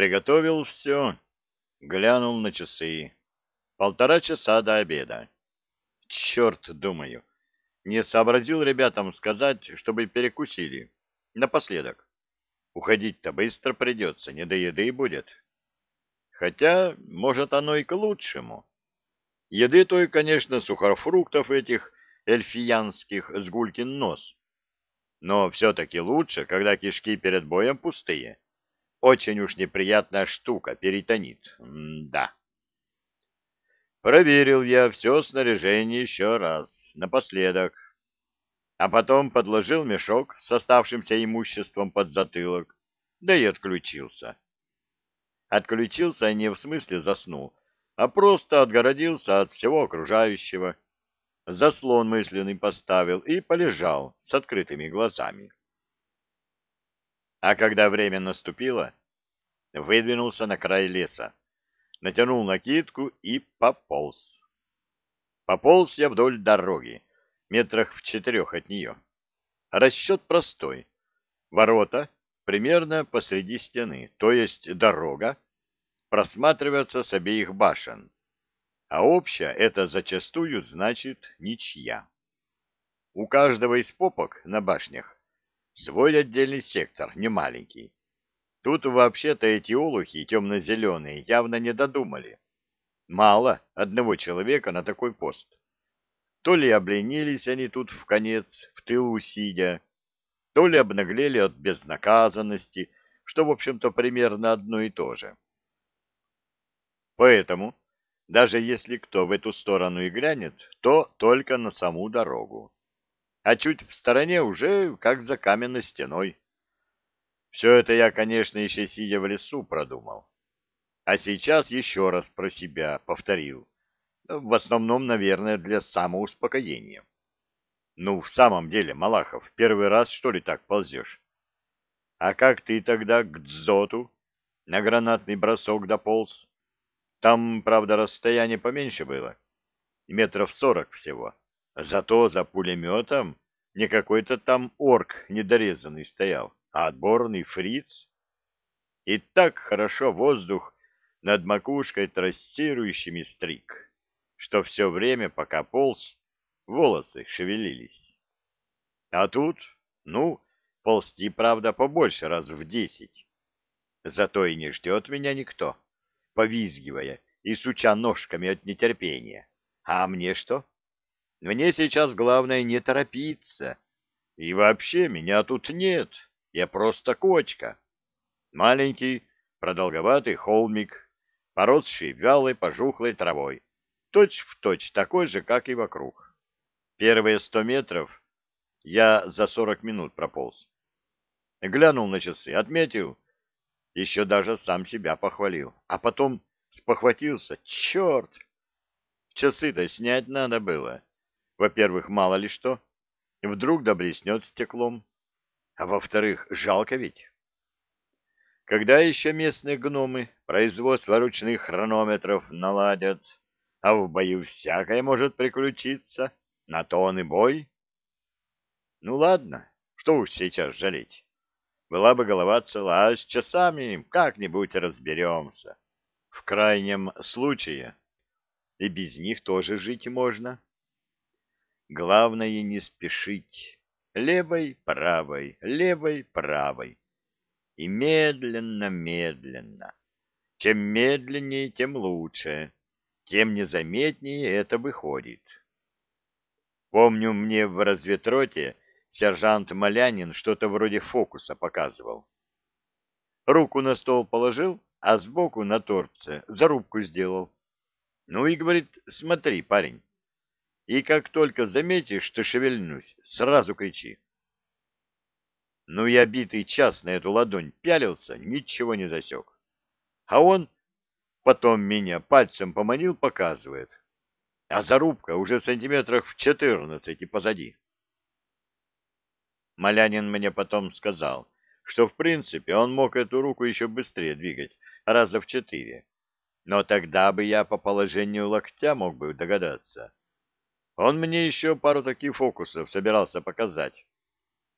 Приготовил все. Глянул на часы. Полтора часа до обеда. Черт, думаю, не сообразил ребятам сказать, чтобы перекусили. Напоследок. Уходить-то быстро придется, не до еды будет. Хотя, может, оно и к лучшему. Еды той, конечно, сухофруктов этих эльфиянских с гулькин нос. Но все-таки лучше, когда кишки перед боем пустые. Очень уж неприятная штука, перитонит. М да. Проверил я все снаряжение еще раз, напоследок. А потом подложил мешок с оставшимся имуществом под затылок, да и отключился. Отключился не в смысле заснул, а просто отгородился от всего окружающего. Заслон мысленный поставил и полежал с открытыми глазами. А когда время наступило, выдвинулся на край леса натянул накидку и пополз. Пополз я вдоль дороги, метрах в четырех от нее. Расчет простой. Ворота примерно посреди стены, то есть дорога, просматривается с обеих башен, а общая это зачастую значит ничья. У каждого из попок на башнях свой отдельный сектор, не маленький, Тут вообще-то эти олухи темно-зеленые явно не додумали. Мало одного человека на такой пост. То ли обленились они тут в конец, в тылу сидя, то ли обнаглели от безнаказанности, что, в общем-то, примерно одно и то же. Поэтому, даже если кто в эту сторону и глянет, то только на саму дорогу. А чуть в стороне уже как за каменной стеной. Все это я, конечно, еще сидя в лесу продумал. А сейчас еще раз про себя повторил. В основном, наверное, для самоуспокоения. Ну, в самом деле, Малахов, первый раз, что ли, так ползешь? А как ты тогда к дзоту на гранатный бросок дополз? Там, правда, расстояние поменьше было. Метров сорок всего. Зато за пулеметом не какой-то там орк недорезанный стоял а отборный фриц. И так хорошо воздух над макушкой трассирующими стрик, что все время, пока полз, волосы шевелились. А тут, ну, ползти, правда, побольше раз в десять. Зато и не ждет меня никто, повизгивая и суча ножками от нетерпения. А мне что? Мне сейчас главное не торопиться. И вообще меня тут нет. Я просто кочка. Маленький, продолговатый холмик, поросший вялой пожухлой травой, точь в точь такой же, как и вокруг. Первые сто метров я за сорок минут прополз. Глянул на часы, отметил, еще даже сам себя похвалил, а потом спохватился. Черт! Часы-то снять надо было. Во-первых, мало ли что, вдруг доблеснет стеклом. А во-вторых, жалко ведь. Когда еще местные гномы производство ручных хронометров наладят, а в бою всякое может приключиться, на то он и бой? Ну ладно, что уж сейчас жалеть. Была бы голова цела, а с часами как-нибудь разберемся. В крайнем случае и без них тоже жить можно. Главное не спешить левой, правой, левой, правой. И медленно-медленно. Чем медленнее, тем лучше, тем незаметнее это выходит. Помню, мне в разведроте сержант Малянин что-то вроде фокуса показывал. Руку на стол положил, а сбоку на торце зарубку сделал. Ну и говорит, смотри, парень, и как только заметишь, что шевельнусь, сразу кричи. Ну я битый час на эту ладонь пялился, ничего не засек. А он потом меня пальцем поманил, показывает. А зарубка уже сантиметров в четырнадцати позади. Малянин мне потом сказал, что в принципе он мог эту руку еще быстрее двигать, раза в четыре. Но тогда бы я по положению локтя мог бы догадаться. Он мне еще пару таких фокусов собирался показать.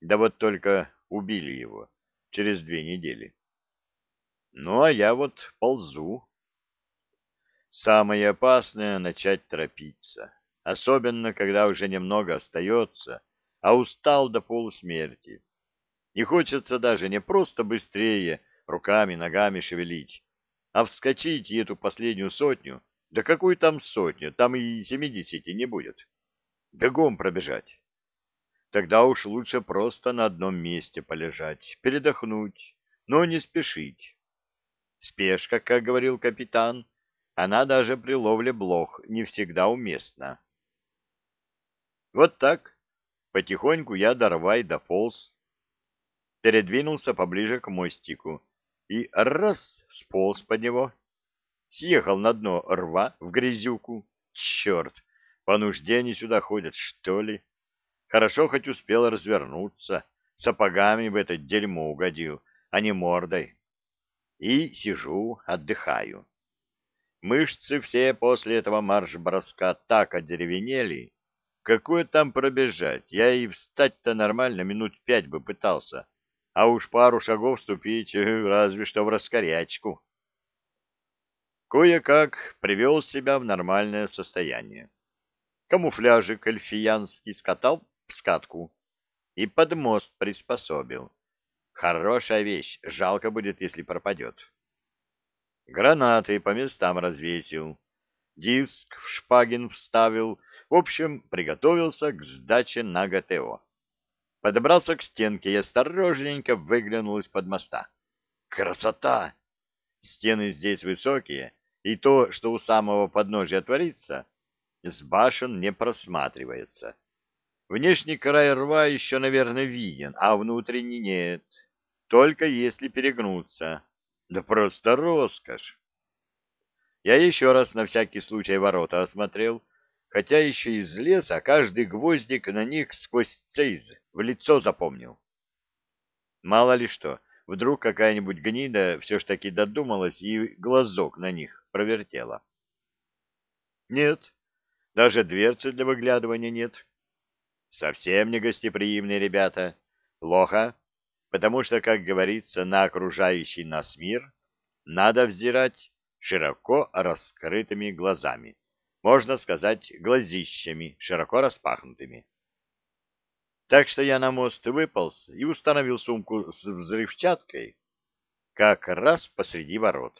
Да вот только убили его через две недели. Ну, а я вот ползу. Самое опасное — начать торопиться, особенно когда уже немного остается, а устал до полусмерти. И хочется даже не просто быстрее руками, ногами шевелить, а вскочить и эту последнюю сотню, да какую там сотню, там и семидесяти не будет, бегом пробежать. Тогда уж лучше просто на одном месте полежать, передохнуть, но не спешить. Спешка, как говорил капитан, она даже при ловле блох не всегда уместна. Вот так, потихоньку я дорвай дополз, передвинулся поближе к мостику и раз сполз под него. Съехал на дно рва в грязюку. Черт, по нужде они сюда ходят, что ли? Хорошо хоть успел развернуться, сапогами в это дерьмо угодил, а не мордой. И сижу, отдыхаю. Мышцы все после этого марш-броска так одеревенели, какое там пробежать, я и встать-то нормально минут пять бы пытался, а уж пару шагов ступить э, разве что в раскорячку. Кое-как привел себя в нормальное состояние. Камуфляжик эльфиянский скатал в скатку и под мост приспособил. Хорошая вещь, жалко будет, если пропадет. Гранаты по местам развесил, диск в шпагин вставил, в общем, приготовился к сдаче на ГТО. Подобрался к стенке и осторожненько выглянул из-под моста. Красота! Стены здесь высокие, и то, что у самого подножия творится, с башен не просматривается. Внешний край рва еще, наверное, виден, а внутренний нет, только если перегнуться. Да просто роскошь! Я еще раз на всякий случай ворота осмотрел, хотя еще из леса каждый гвоздик на них сквозь цейз в лицо запомнил. Мало ли что, вдруг какая-нибудь гнида все ж таки додумалась и глазок на них провертела. Нет, даже дверцы для выглядывания нет. Совсем не гостеприимные ребята. Плохо, потому что, как говорится, на окружающий нас мир надо взирать широко раскрытыми глазами можно сказать, глазищами, широко распахнутыми. Так что я на мост выполз и установил сумку с взрывчаткой как раз посреди ворот.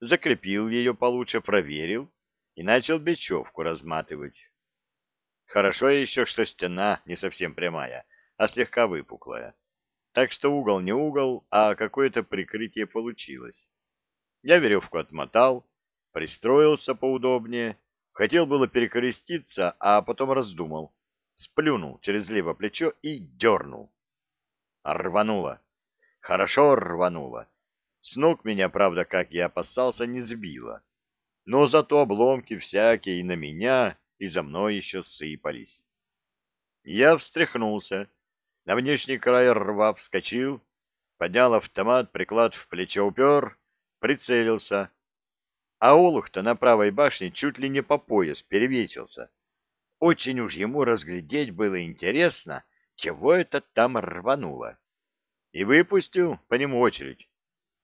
Закрепил ее получше, проверил и начал бечевку разматывать. Хорошо еще, что стена не совсем прямая, а слегка выпуклая. Так что угол не угол, а какое-то прикрытие получилось. Я веревку отмотал, пристроился поудобнее Хотел было перекреститься, а потом раздумал. Сплюнул через левое плечо и дернул. Рвануло. Хорошо рвануло. С ног меня, правда, как я опасался, не сбило. Но зато обломки всякие и на меня, и за мной еще сыпались. Я встряхнулся. На внешний край рва вскочил, поднял автомат, приклад в плечо упер, прицелился а Олух-то на правой башне чуть ли не по пояс перевесился. Очень уж ему разглядеть было интересно, чего это там рвануло. И выпустил по нему очередь.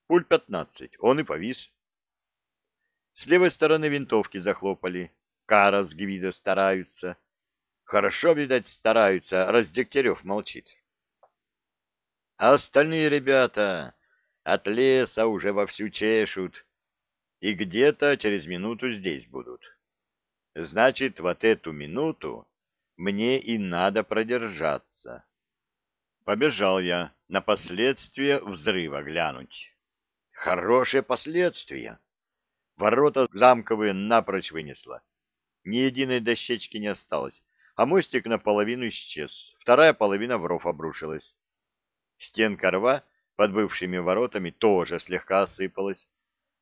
Пуль пятнадцать, он и повис. С левой стороны винтовки захлопали. Кара с Гвида стараются. Хорошо, видать, стараются, раз Дегтярев молчит. А остальные ребята от леса уже вовсю чешут, и где-то через минуту здесь будут. Значит, вот эту минуту мне и надо продержаться. Побежал я на последствия взрыва глянуть. Хорошие последствия. Ворота замковые напрочь вынесло. Ни единой дощечки не осталось, а мостик наполовину исчез. Вторая половина в ров обрушилась. Стенка рва под бывшими воротами тоже слегка осыпалась,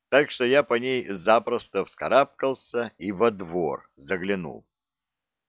так что я по ней запросто вскарабкался и во двор заглянул.